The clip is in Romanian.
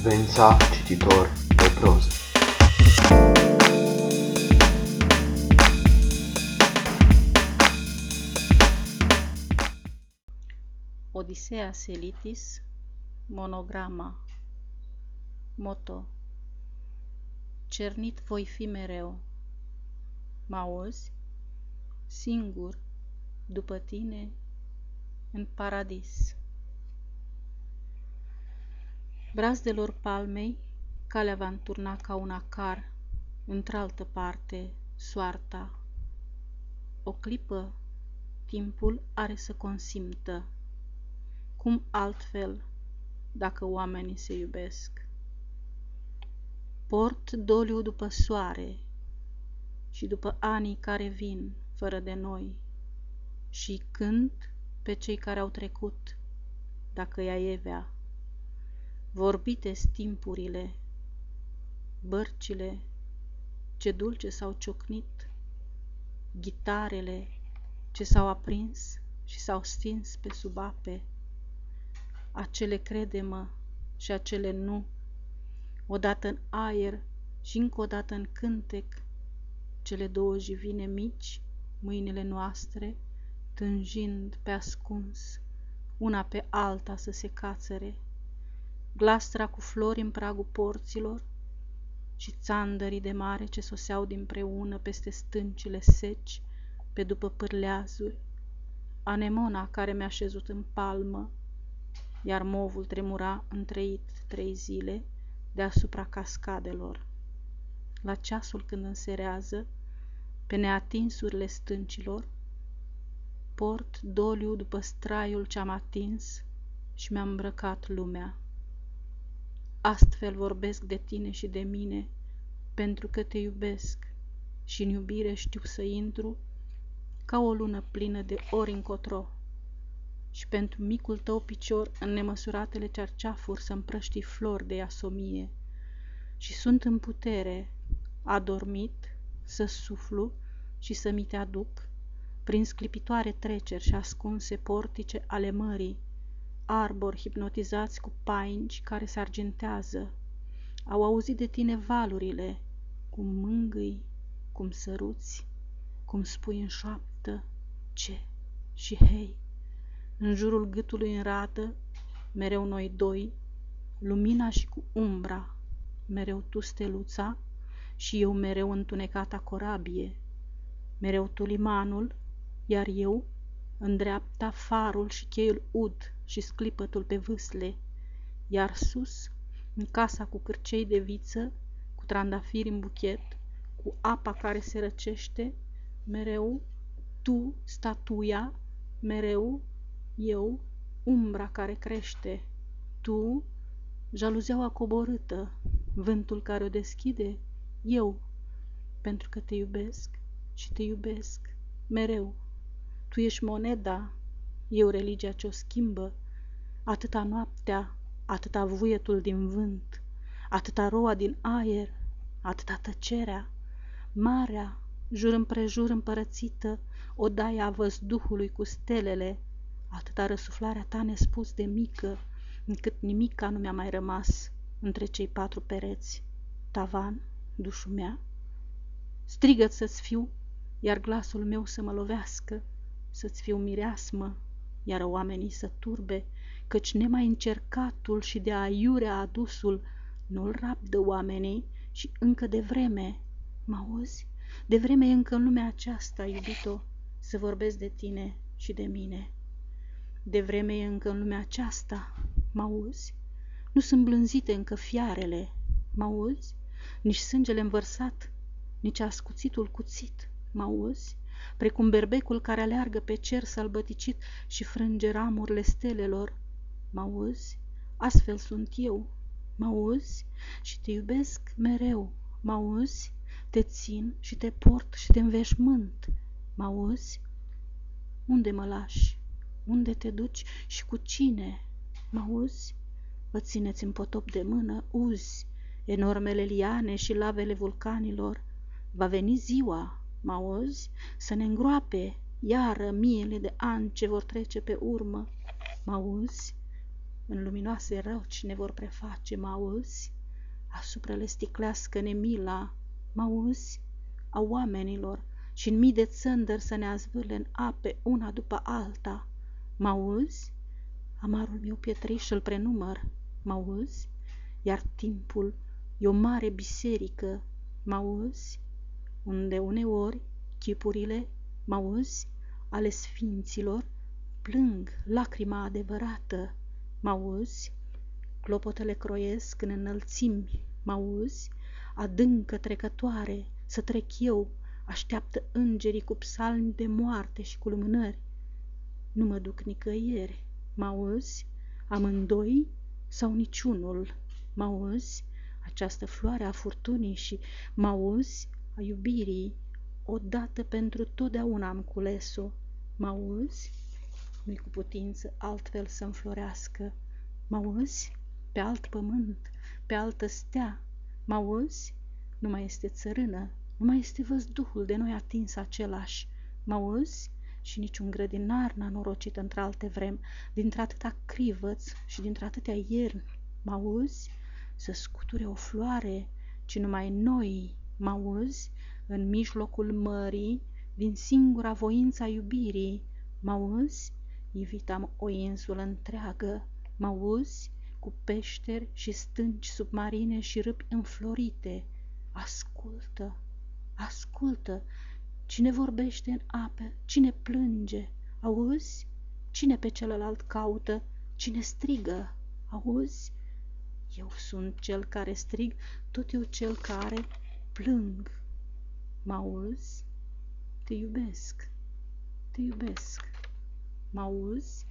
frecvența cititor de proză. Odisea Selitis, monograma, moto, cernit voi fi mereu, mă auzi, singur, după tine, în paradis. Brazdelor palmei, calea va înturna ca un acar, într-altă parte, soarta. O clipă, timpul are să consimtă. Cum altfel, dacă oamenii se iubesc? Port doliu după soare și după anii care vin fără de noi și cânt pe cei care au trecut, dacă ea evea vorbite timpurile, bărcile, ce dulce s-au ciocnit, ghitarele ce s-au aprins și s-au stins pe sub ape, acele crede-mă și acele nu, odată în aer și încă o dată în cântec, cele două jivine mici, mâinile noastre, tânjind pe ascuns, una pe alta să se cațere, glastra cu flori în pragul porților și țandării de mare ce soseau dinpreună peste stâncile seci, pe după pârleazuri, anemona care mi-a șezut în palmă, iar movul tremura întreit trei zile deasupra cascadelor. La ceasul când înserează, pe neatinsurile stâncilor, port doliu după straiul ce-am atins și mi-am îmbrăcat lumea. Astfel vorbesc de tine și de mine, pentru că te iubesc și în iubire știu să intru ca o lună plină de ori încotro. Și pentru micul tău picior în nemăsuratele cerceafuri să împrăști flori de asomie. Și sunt în putere, adormit, să suflu și să mi te aduc, prin sclipitoare treceri și ascunse portice ale mării, arbori hipnotizați cu painci care se argintează. Au auzit de tine valurile, cum mângâi, cum săruți, cum spui în șoaptă ce și hei. În jurul gâtului în rată, mereu noi doi, lumina și cu umbra, mereu tu steluța și eu mereu întunecata corabie, mereu tu limanul, iar eu în dreapta farul și cheiul ud și sclipătul pe vâsle, iar sus, în casa cu cârcei de viță, cu trandafiri în buchet, cu apa care se răcește, mereu tu, statuia, mereu eu, umbra care crește, tu, jaluzeaua coborâtă, vântul care o deschide, eu, pentru că te iubesc și te iubesc mereu. Tu ești moneda, eu religia ce o schimbă, atâta noaptea, atâta vuietul din vânt, atâta roa din aer, atâta tăcerea, marea, jur împrejur împărățită, odaia văzduhului cu stelele, atâta răsuflarea ta nespus de mică, încât nimica nu mi-a mai rămas între cei patru pereți. Tavan, dușul mea, strigă să-ți fiu, iar glasul meu să mă lovească, să-ți fiu mireasmă, iar oamenii să turbe, căci nemai încercatul și de aiurea adusul nu-l rabdă oamenii și încă de vreme, mă auzi? De vreme e încă în lumea aceasta, iubito, să vorbesc de tine și de mine. De vreme e încă în lumea aceasta, mă auzi? Nu sunt blânzite încă fiarele, mă auzi? Nici sângele învărsat, nici ascuțitul cuțit, mă auzi? Precum berbecul care aleargă pe cer sălbăticit și frânge ramurile stelelor. Mă auzi? Astfel sunt eu. Mă auzi? Și te iubesc mereu. Mă auzi? Te țin și te port și te înveșmânt. Mă auzi? Unde mă lași? Unde te duci și cu cine? Mă auzi? Vă țineți în potop de mână, uzi, enormele liane și lavele vulcanilor. Va veni ziua, mă auzi? Să ne îngroape iară miile de ani ce vor trece pe urmă. Mă auzi? în luminoase răci ne vor preface, mă auzi? Asupra le sticlească nemila, mă auzi? A oamenilor și în mii de țândări să ne azvârle în ape una după alta, mă auzi? Amarul meu pietriș îl prenumăr, mă auzi? Iar timpul e o mare biserică, mă auzi? Unde uneori chipurile, mă auzi, ale sfinților, plâng lacrima adevărată, mă auzi? Clopotele croiesc în înălțimi, mă auzi? Adâncă trecătoare, să trec eu, așteaptă îngerii cu psalmi de moarte și cu lumânări. Nu mă duc nicăieri, mă auzi? Amândoi sau niciunul, mă auzi? Această floare a furtunii și mă auzi? A iubirii, odată pentru totdeauna am cules-o, mă auzi? Nu-i cu putință altfel să înflorească, mă auzi? Pe alt pământ, pe altă stea, mă auzi? Nu mai este țărână, nu mai este văzduhul de noi atins același, mă auzi? Și niciun grădinar n-a norocit într-alte vrem, dintr-atâta crivăț și dintr-atâtea ierni, mă auzi? Să scuture o floare, ci numai noi, mă auzi? În mijlocul mării, din singura voința iubirii, mă auzi? Ivitam o insulă întreagă, mă auzi? Cu peșteri și stânci submarine și râpi înflorite. Ascultă, ascultă, cine vorbește în apă, cine plânge, auzi? Cine pe celălalt caută, cine strigă, auzi? Eu sunt cel care strig, tot eu cel care plâng. Mă auzi? Te iubesc, te iubesc. Mă auzi?